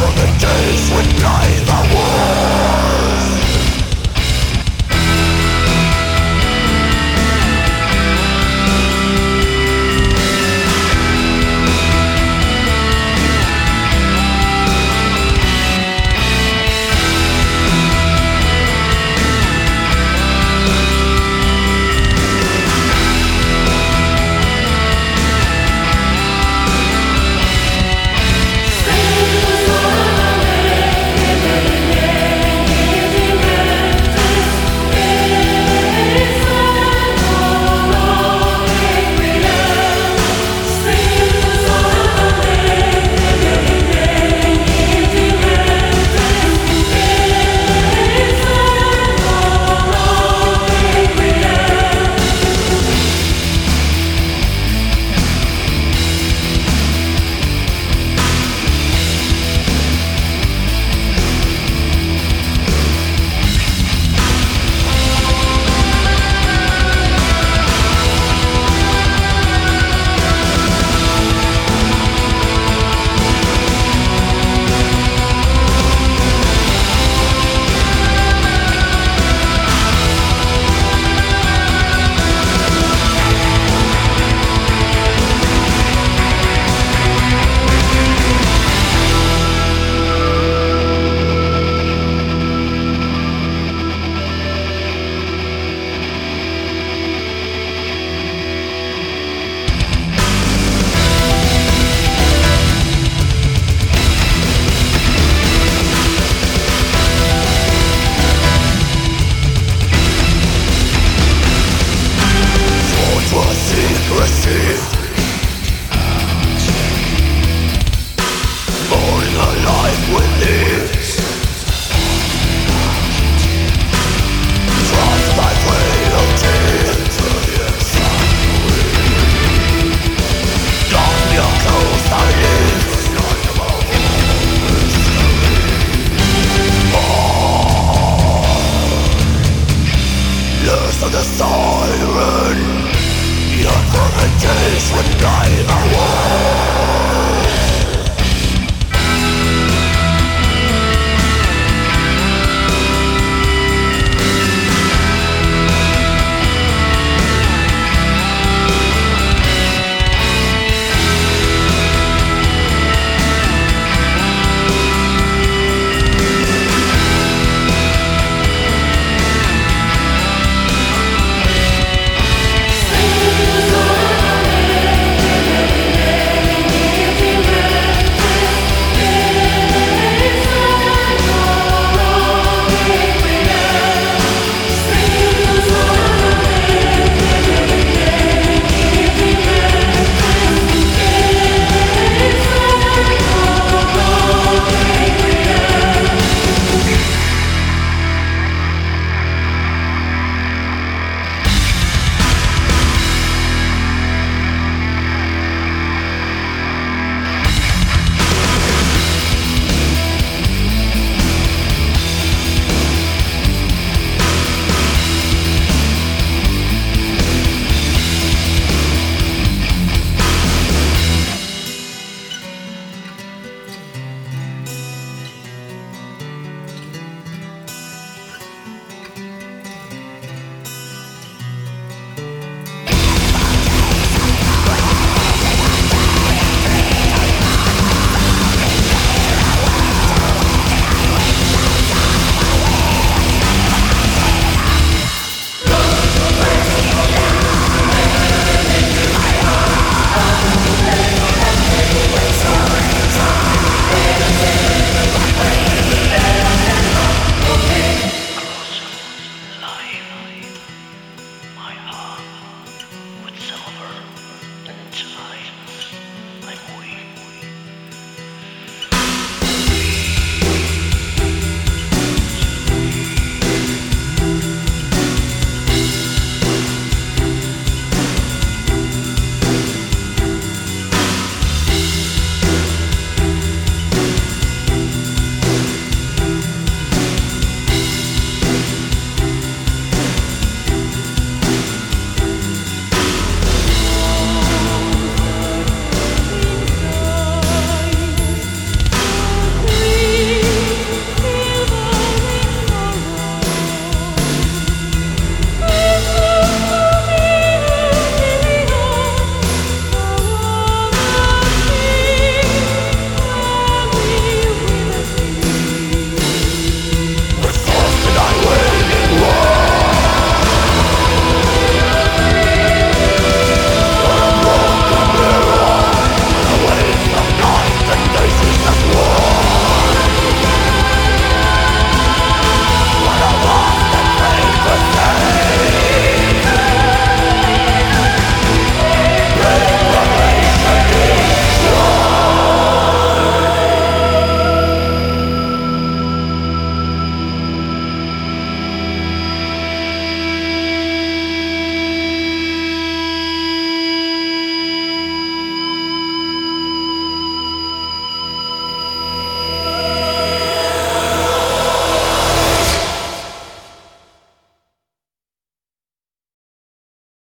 through the days with neither